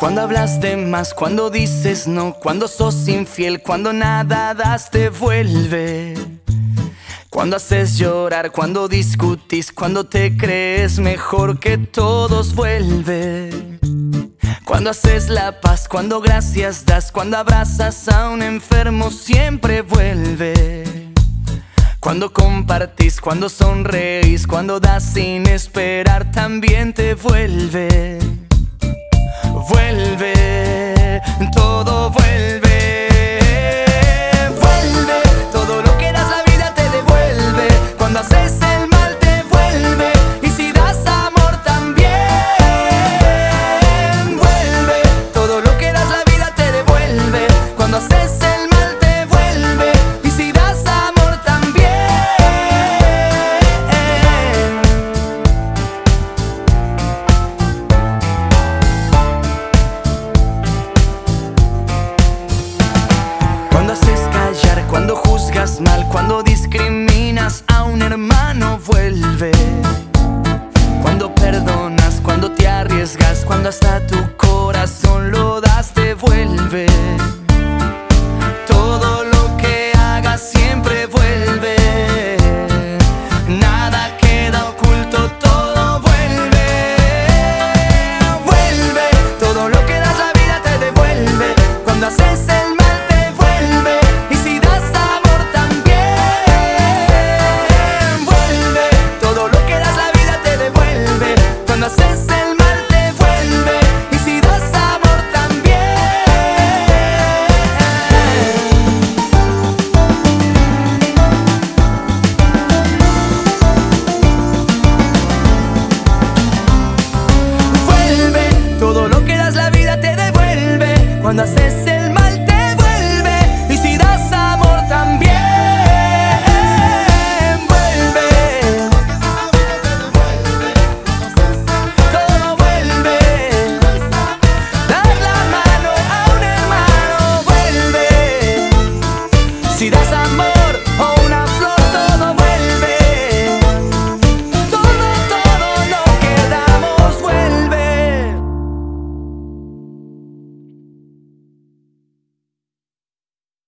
Cuando hablas de más, cuando dices no, cuando sos infiel, cuando nada das te vuelve. Cuando haces llorar, cuando discutís, cuando te crees mejor que todos vuelve. Cuando haces la paz, cuando gracias das, cuando abrazas a un enfermo siempre vuelve. Cuando compartís, cuando sonreís, cuando das sin esperar también te vuelve. Vuelve, mal cuando discriminas a un hermano vuelve. Cuando perdonas, cuando te arriesgas, cuando hasta cuando haces